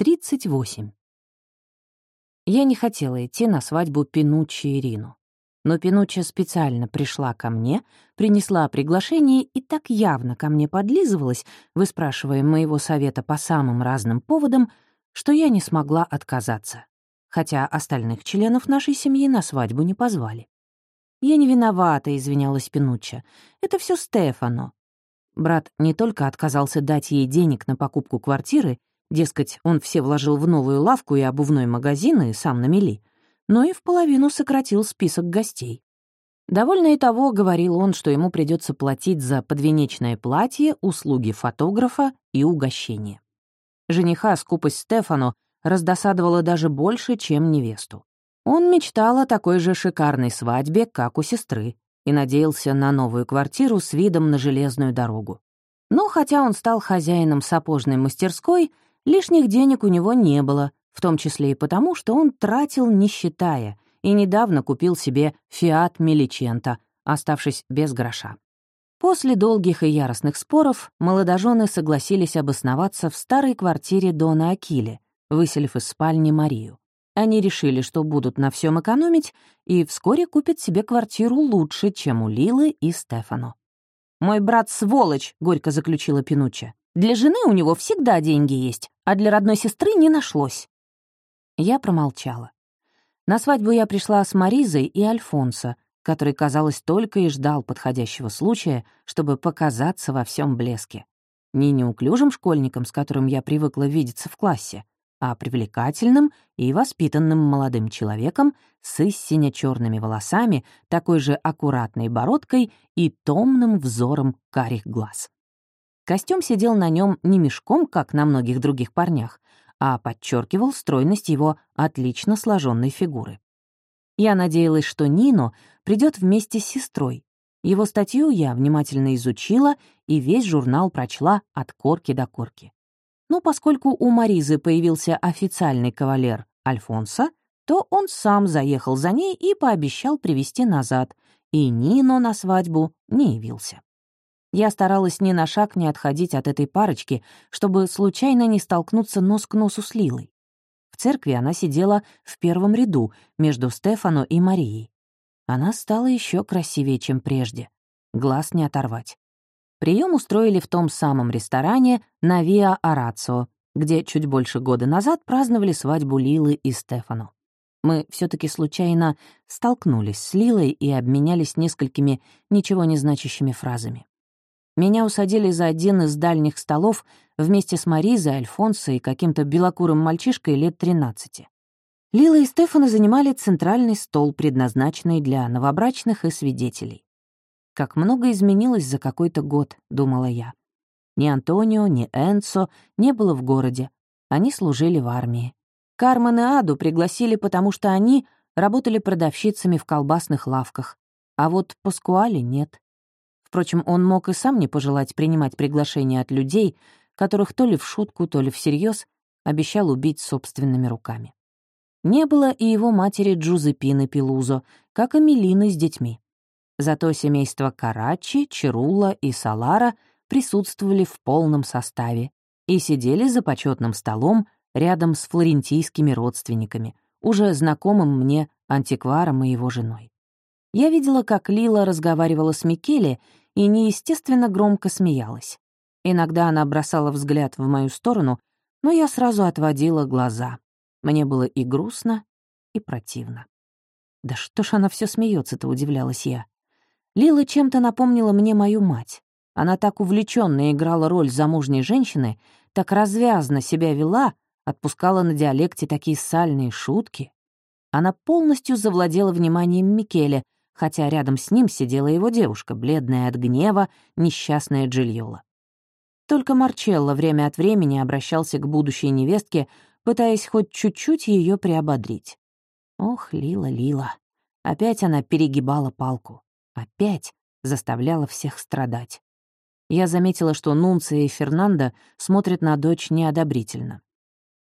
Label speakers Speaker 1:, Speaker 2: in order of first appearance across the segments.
Speaker 1: 38. Я не хотела идти на свадьбу Пинуччи и Рину. Но Пинучча специально пришла ко мне, принесла приглашение и так явно ко мне подлизывалась, выспрашивая моего совета по самым разным поводам, что я не смогла отказаться. Хотя остальных членов нашей семьи на свадьбу не позвали. «Я не виновата», — извинялась Пинучча. «Это все Стефано». Брат не только отказался дать ей денег на покупку квартиры, Дескать, он все вложил в новую лавку и обувной магазин и сам на мели, но и в половину сократил список гостей. Довольно и того, говорил он, что ему придется платить за подвенечное платье, услуги фотографа и угощение. Жениха скупость Стефану раздосадовала даже больше, чем невесту. Он мечтал о такой же шикарной свадьбе, как у сестры, и надеялся на новую квартиру с видом на железную дорогу. Но хотя он стал хозяином сапожной мастерской, Лишних денег у него не было, в том числе и потому, что он тратил, не считая, и недавно купил себе «Фиат Меличента», оставшись без гроша. После долгих и яростных споров молодожены согласились обосноваться в старой квартире Дона Акили, выселив из спальни Марию. Они решили, что будут на всем экономить, и вскоре купят себе квартиру лучше, чем у Лилы и Стефано. «Мой брат сволочь», — горько заключила Пинучча. Для жены у него всегда деньги есть, а для родной сестры не нашлось. Я промолчала. На свадьбу я пришла с Маризой и Альфонсо, который, казалось, только и ждал подходящего случая, чтобы показаться во всем блеске. Не неуклюжим школьником, с которым я привыкла видеться в классе, а привлекательным и воспитанным молодым человеком с истинно черными волосами, такой же аккуратной бородкой и томным взором карих глаз. Костюм сидел на нем не мешком, как на многих других парнях, а подчеркивал стройность его отлично сложенной фигуры. Я надеялась, что Нино придет вместе с сестрой. Его статью я внимательно изучила и весь журнал прочла от корки до корки. Но поскольку у Маризы появился официальный кавалер Альфонса, то он сам заехал за ней и пообещал привезти назад, и Нино на свадьбу не явился. Я старалась ни на шаг не отходить от этой парочки, чтобы случайно не столкнуться нос к носу с Лилой. В церкви она сидела в первом ряду между Стефано и Марией. Она стала еще красивее, чем прежде. Глаз не оторвать. Прием устроили в том самом ресторане на Виа Арацио, где чуть больше года назад праздновали свадьбу Лилы и Стефано. Мы все таки случайно столкнулись с Лилой и обменялись несколькими ничего не значащими фразами. Меня усадили за один из дальних столов вместе с Маризой, Альфонсо и каким-то белокурым мальчишкой лет 13. Лила и Стефана занимали центральный стол, предназначенный для новобрачных и свидетелей. «Как много изменилось за какой-то год», — думала я. Ни Антонио, ни Энцо не было в городе. Они служили в армии. Кармен и Аду пригласили, потому что они работали продавщицами в колбасных лавках. А вот Паскуали нет. Впрочем, он мог и сам не пожелать принимать приглашения от людей, которых то ли в шутку, то ли всерьез обещал убить собственными руками. Не было и его матери Джузепины Пилузо, как и Мелины с детьми. Зато семейства Карачи, Чирула и Салара присутствовали в полном составе и сидели за почетным столом рядом с флорентийскими родственниками, уже знакомым мне антикваром и его женой. Я видела, как Лила разговаривала с Микеле и неестественно громко смеялась. Иногда она бросала взгляд в мою сторону, но я сразу отводила глаза. Мне было и грустно, и противно. Да что ж она все смеется-то, удивлялась я. Лила чем-то напомнила мне мою мать. Она так увлеченно играла роль замужней женщины, так развязно себя вела, отпускала на диалекте такие сальные шутки. Она полностью завладела вниманием Микеле, хотя рядом с ним сидела его девушка, бледная от гнева, несчастная Джильола. Только Марчелло время от времени обращался к будущей невестке, пытаясь хоть чуть-чуть ее приободрить. Ох, Лила, Лила. Опять она перегибала палку. Опять заставляла всех страдать. Я заметила, что Нунция и Фернандо смотрят на дочь неодобрительно.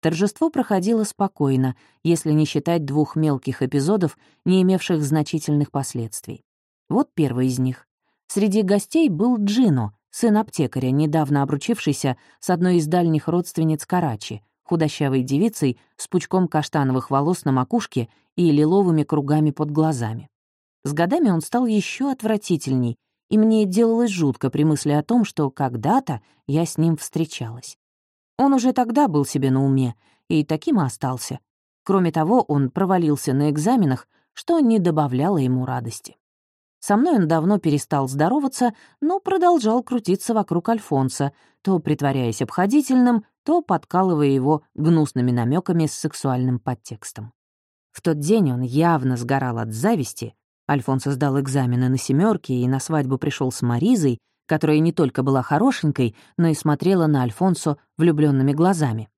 Speaker 1: Торжество проходило спокойно, если не считать двух мелких эпизодов, не имевших значительных последствий. Вот первый из них. Среди гостей был Джино, сын аптекаря, недавно обручившийся с одной из дальних родственниц Карачи, худощавой девицей с пучком каштановых волос на макушке и лиловыми кругами под глазами. С годами он стал еще отвратительней, и мне делалось жутко при мысли о том, что когда-то я с ним встречалась. Он уже тогда был себе на уме, и таким и остался. Кроме того, он провалился на экзаменах, что не добавляло ему радости. Со мной он давно перестал здороваться, но продолжал крутиться вокруг Альфонса, то притворяясь обходительным, то подкалывая его гнусными намеками с сексуальным подтекстом. В тот день он явно сгорал от зависти. Альфонсо сдал экзамены на семерки и на свадьбу пришел с Маризой, которая не только была хорошенькой, но и смотрела на Альфонсо влюбленными глазами.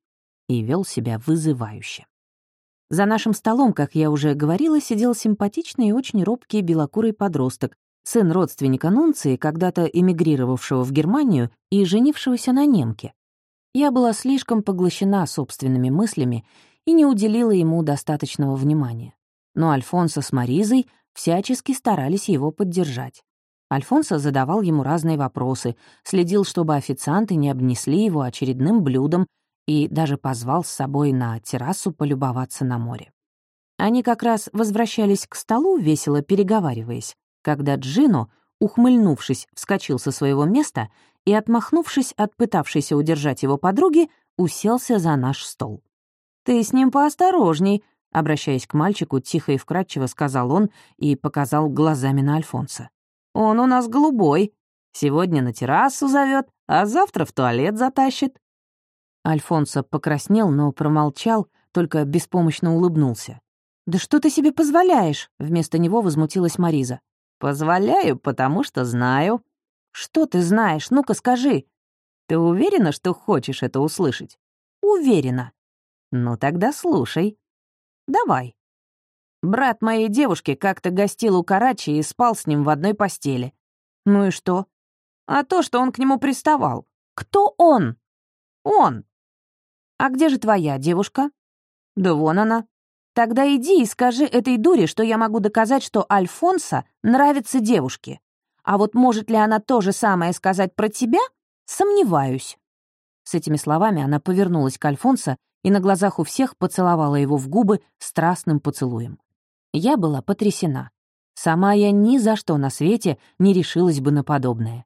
Speaker 1: И вел себя вызывающе. За нашим столом, как я уже говорила, сидел симпатичный и очень робкий белокурый подросток, сын родственника Нунции, когда-то эмигрировавшего в Германию и женившегося на немке. Я была слишком поглощена собственными мыслями и не уделила ему достаточного внимания. Но Альфонсо с Маризой всячески старались его поддержать. Альфонсо задавал ему разные вопросы, следил, чтобы официанты не обнесли его очередным блюдом и даже позвал с собой на террасу полюбоваться на море. Они как раз возвращались к столу, весело переговариваясь, когда Джино, ухмыльнувшись, вскочил со своего места и, отмахнувшись от пытавшейся удержать его подруги, уселся за наш стол. «Ты с ним поосторожней», — обращаясь к мальчику, тихо и вкрадчиво сказал он и показал глазами на Альфонса. «Он у нас голубой. Сегодня на террасу зовет, а завтра в туалет затащит». Альфонсо покраснел, но промолчал, только беспомощно улыбнулся. «Да что ты себе позволяешь?» — вместо него возмутилась Мариза. «Позволяю, потому что знаю». «Что ты знаешь? Ну-ка скажи». «Ты уверена, что хочешь это услышать?» «Уверена». «Ну тогда слушай». «Давай». Брат моей девушки как-то гостил у Карачи и спал с ним в одной постели. Ну и что? А то, что он к нему приставал. Кто он? Он. «А где же твоя девушка?» «Да вон она». «Тогда иди и скажи этой дуре, что я могу доказать, что Альфонса нравится девушке. А вот может ли она то же самое сказать про тебя? Сомневаюсь». С этими словами она повернулась к Альфонсо и на глазах у всех поцеловала его в губы страстным поцелуем. Я была потрясена. Сама я ни за что на свете не решилась бы на подобное.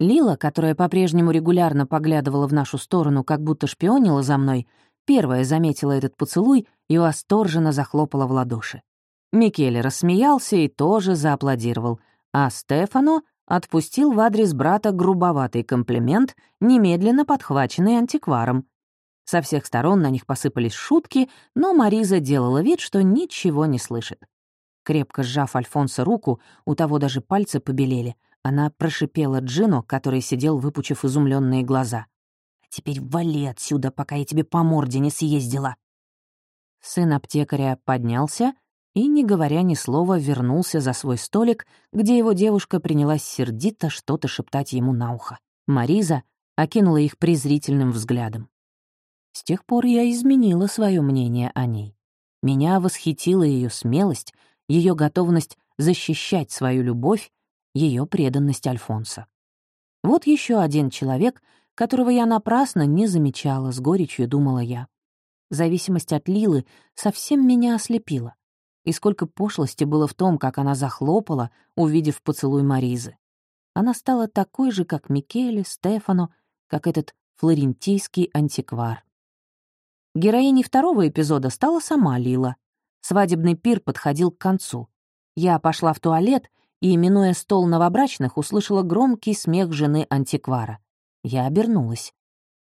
Speaker 1: Лила, которая по-прежнему регулярно поглядывала в нашу сторону, как будто шпионила за мной, первая заметила этот поцелуй и восторженно захлопала в ладоши. Микеле рассмеялся и тоже зааплодировал, а Стефано отпустил в адрес брата грубоватый комплимент, немедленно подхваченный антикваром. Со всех сторон на них посыпались шутки, но Мариза делала вид, что ничего не слышит. Крепко сжав Альфонса руку, у того даже пальцы побелели — она прошипела Джину, который сидел, выпучив изумленные глаза. «А теперь вали отсюда, пока я тебе по морде не съездила!» Сын аптекаря поднялся и, не говоря ни слова, вернулся за свой столик, где его девушка принялась сердито что-то шептать ему на ухо. Мариза окинула их презрительным взглядом. С тех пор я изменила свое мнение о ней. Меня восхитила ее смелость, ее готовность защищать свою любовь ее преданность Альфонса. Вот еще один человек, которого я напрасно не замечала, с горечью думала я. Зависимость от Лилы совсем меня ослепила. И сколько пошлости было в том, как она захлопала, увидев поцелуй Маризы. Она стала такой же, как Микеле, Стефано, как этот флорентийский антиквар. Героиней второго эпизода стала сама Лила. Свадебный пир подходил к концу. Я пошла в туалет и, минуя стол новобрачных, услышала громкий смех жены антиквара. Я обернулась.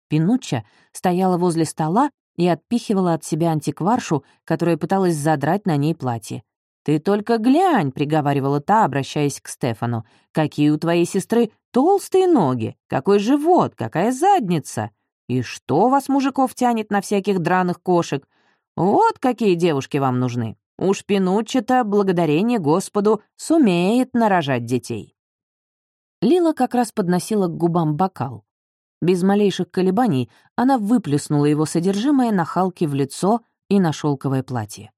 Speaker 1: Пинучча стояла возле стола и отпихивала от себя антикваршу, которая пыталась задрать на ней платье. «Ты только глянь», — приговаривала та, обращаясь к Стефану, «какие у твоей сестры толстые ноги, какой живот, какая задница! И что вас, мужиков, тянет на всяких драных кошек? Вот какие девушки вам нужны!» Уж Пинуччи-то, благодарение Господу, сумеет нарожать детей. Лила как раз подносила к губам бокал. Без малейших колебаний она выплеснула его содержимое на Халке в лицо и на шелковое платье.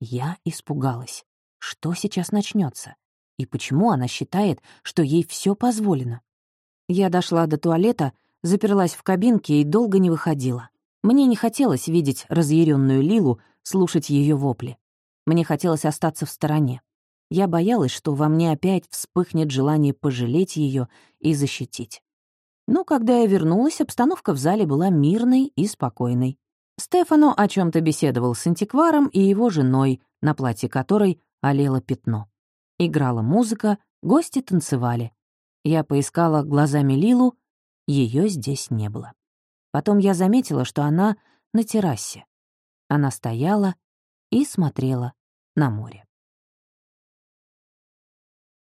Speaker 1: Я испугалась. Что сейчас начнется? И почему она считает, что ей все позволено? Я дошла до туалета, заперлась в кабинке и долго не выходила. Мне не хотелось видеть разъяренную Лилу, слушать ее вопли. Мне хотелось остаться в стороне. Я боялась, что во мне опять вспыхнет желание пожалеть ее и защитить. Но когда я вернулась, обстановка в зале была мирной и спокойной. Стефано о чем то беседовал с антикваром и его женой, на платье которой олело пятно. Играла музыка, гости танцевали. Я поискала глазами Лилу, ее здесь не было. Потом я заметила, что она на террасе. Она стояла и смотрела на море.